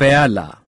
Perla.